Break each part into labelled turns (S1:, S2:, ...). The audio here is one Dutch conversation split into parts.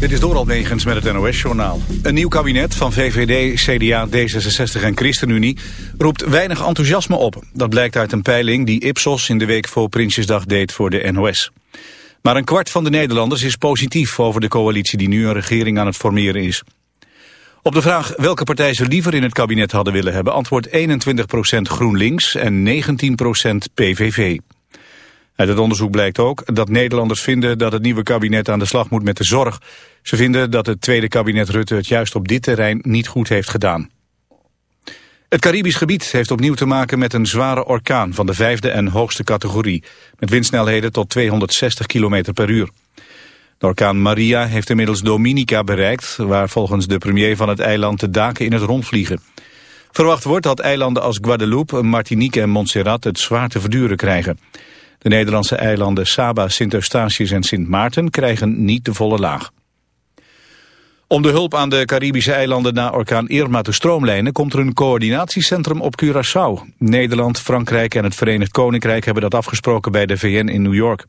S1: Dit is Doral Negens met het NOS-journaal. Een nieuw kabinet van VVD, CDA, D66 en ChristenUnie roept weinig enthousiasme op. Dat blijkt uit een peiling die Ipsos in de week voor Prinsjesdag deed voor de NOS. Maar een kwart van de Nederlanders is positief over de coalitie die nu een regering aan het formeren is. Op de vraag welke partij ze liever in het kabinet hadden willen hebben... antwoordt 21% GroenLinks en 19% PVV. Uit het onderzoek blijkt ook dat Nederlanders vinden dat het nieuwe kabinet aan de slag moet met de zorg. Ze vinden dat het tweede kabinet Rutte het juist op dit terrein niet goed heeft gedaan. Het Caribisch gebied heeft opnieuw te maken met een zware orkaan van de vijfde en hoogste categorie. Met windsnelheden tot 260 km per uur. De orkaan Maria heeft inmiddels Dominica bereikt, waar volgens de premier van het eiland de daken in het rond vliegen. Verwacht wordt dat eilanden als Guadeloupe, Martinique en Montserrat het zwaar te verduren krijgen. De Nederlandse eilanden Saba, Sint-Eustatius en Sint Maarten krijgen niet de volle laag. Om de hulp aan de Caribische eilanden na orkaan Irma te stroomlijnen... komt er een coördinatiecentrum op Curaçao. Nederland, Frankrijk en het Verenigd Koninkrijk hebben dat afgesproken bij de VN in New York.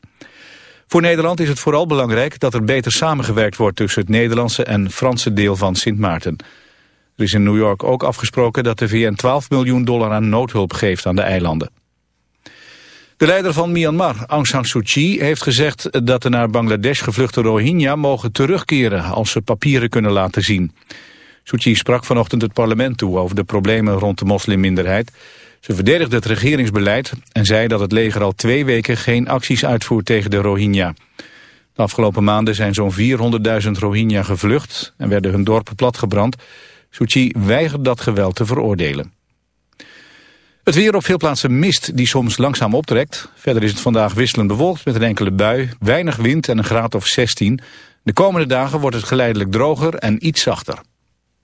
S1: Voor Nederland is het vooral belangrijk dat er beter samengewerkt wordt... tussen het Nederlandse en Franse deel van Sint Maarten. Er is in New York ook afgesproken dat de VN 12 miljoen dollar aan noodhulp geeft aan de eilanden. De leider van Myanmar, Aung San Suu Kyi, heeft gezegd dat de naar Bangladesh gevluchte Rohingya mogen terugkeren als ze papieren kunnen laten zien. Suu Kyi sprak vanochtend het parlement toe over de problemen rond de moslimminderheid. Ze verdedigde het regeringsbeleid en zei dat het leger al twee weken geen acties uitvoert tegen de Rohingya. De afgelopen maanden zijn zo'n 400.000 Rohingya gevlucht en werden hun dorpen platgebrand. Suu Kyi weigert dat geweld te veroordelen. Het weer op veel plaatsen mist die soms langzaam optrekt. Verder is het vandaag wisselend bewolkt met een enkele bui, weinig wind en een graad of 16. De komende dagen wordt het geleidelijk droger en iets zachter.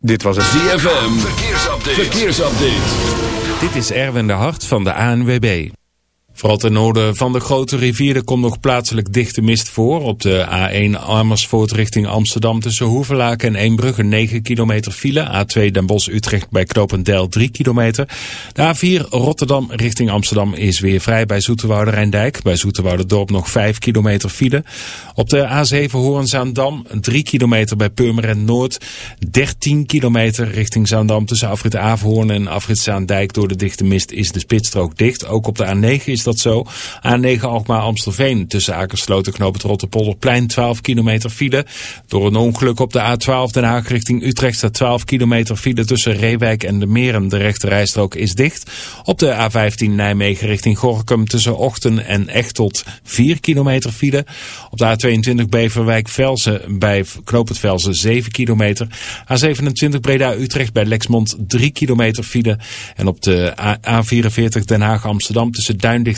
S1: Dit was het
S2: ZFM. Verkeersupdate. Verkeersupdate.
S3: Dit is Erwin de Hart van de ANWB. Vooral ten noorden van de grote rivieren komt nog plaatselijk dichte mist voor. Op de A1 Amersfoort richting Amsterdam tussen Hoevelaken en Eembrugge 9 kilometer file. A2 Den Bosch-Utrecht bij Knopendijl 3 kilometer. De A4 Rotterdam richting Amsterdam is weer vrij bij Zoeterwoude Rijndijk. Bij Dorp nog 5 kilometer file. Op de A7 Hoorn-Zaandam 3 kilometer bij Purmerend Noord. 13 kilometer richting Zaandam tussen Afrit Averhoorn en Afrit Zaandijk. Door de dichte mist is de spitsstrook dicht. Ook op de A9 is dat zo. A9 Alkmaar-Amstelveen tussen Akersloot Knoop het Rotterpolderplein 12 kilometer file. Door een ongeluk op de A12 Den Haag richting Utrecht staat 12 kilometer file tussen Reewijk en de Meren. De rechte rijstrook is dicht. Op de A15 Nijmegen richting Gorkum tussen Ochten en Echtelt 4 kilometer file. Op de A22 Beverwijk-Velsen bij Knoop het Velsen 7 kilometer. A27 Breda-Utrecht bij Lexmond 3 kilometer file. En op de A44 Den Haag-Amsterdam tussen Duindicht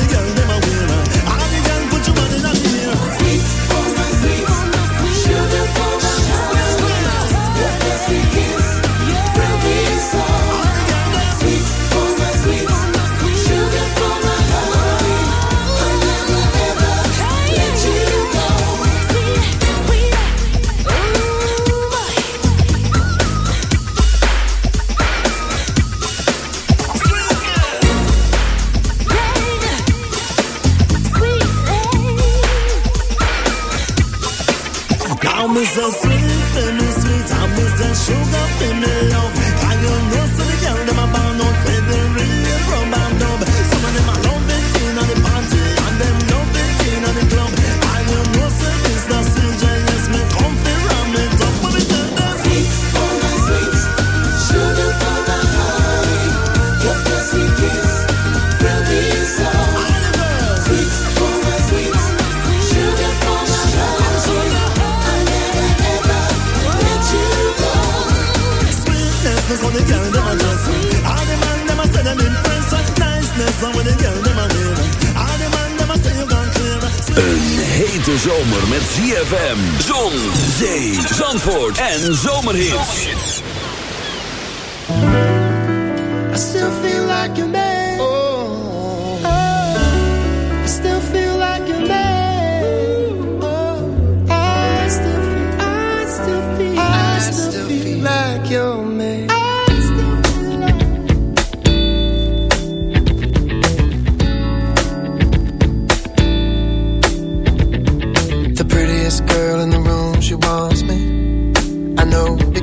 S4: the young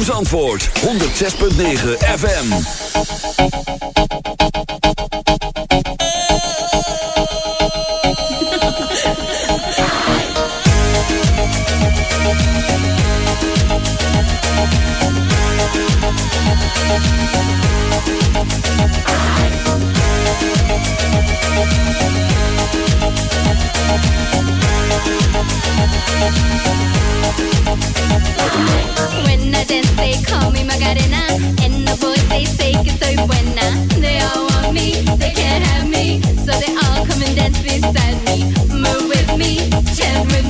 S2: ZFM 106.9 FM.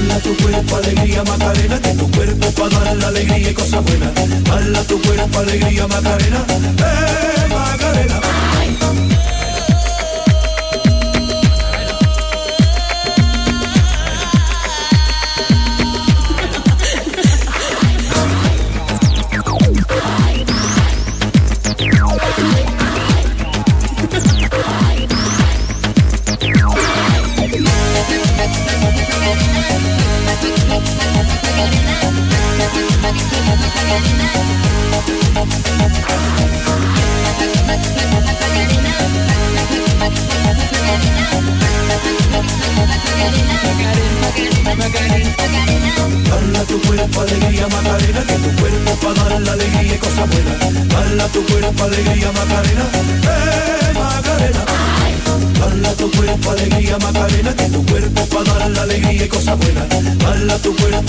S5: Bala tu cuerpo, alegría, Macarena, que tu cuerpo para dar la alegría y cosas buenas. Bala tu cuerpo, alegría, Macarena, eh, Macarena.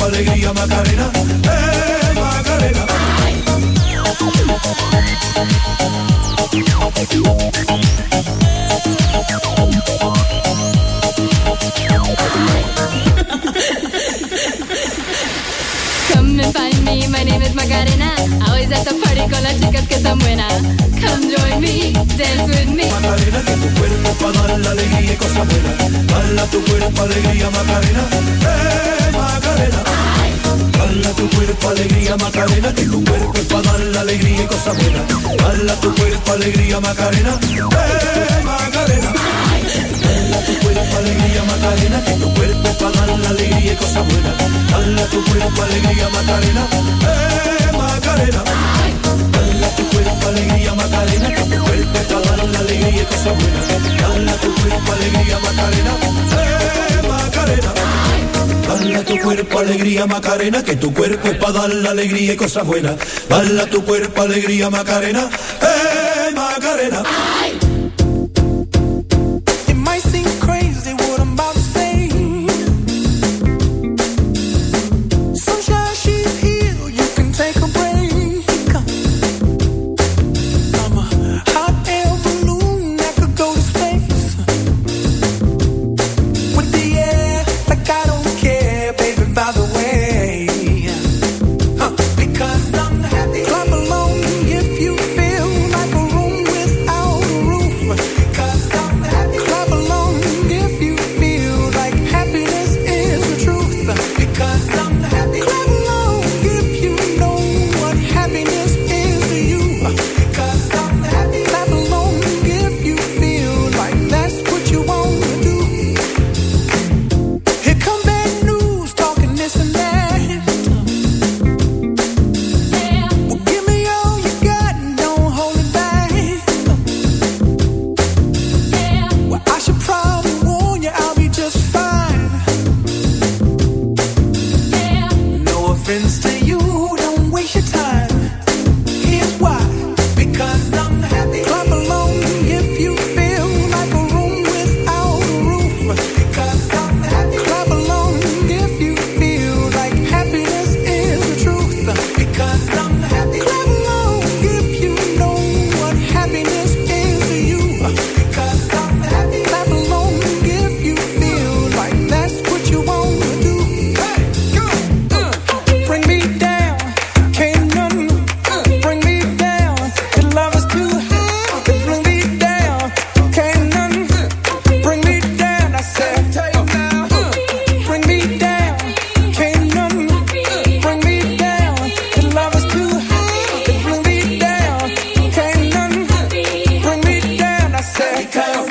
S5: Alegría Macarena, eh Macarena. Macarena.
S6: Always at the party con las chicas que están buenas. Come join me, dance with me.
S5: Macarena, que tu cuerpo para dar la alegría y cosas buenas. Dala tu cuerpo alegría Macarena, eh Macarena. Dala tu cuerpo alegría Macarena, que tu cuerpo para dar la alegría y cosas buenas. Dala tu cuerpo alegría Macarena, eh Macarena. Dala tu cuerpo alegría Macarena, que tu cuerpo para dar la alegría y cosas buenas. Dala tu cuerpo alegría Macarena, eh Macarena. Dala tu cuerpo alegría Macarena, que tu cuerpo es para dar la alegría y cosas buenas. Dala tu cuerpo alegría Macarena, eh Macarena. Tu cuerpo alegría Macarena, que tu cuerpo es para dar la alegría y cosas buenas. Dala tu cuerpo alegría Macarena, eh Macarena.
S4: 가요.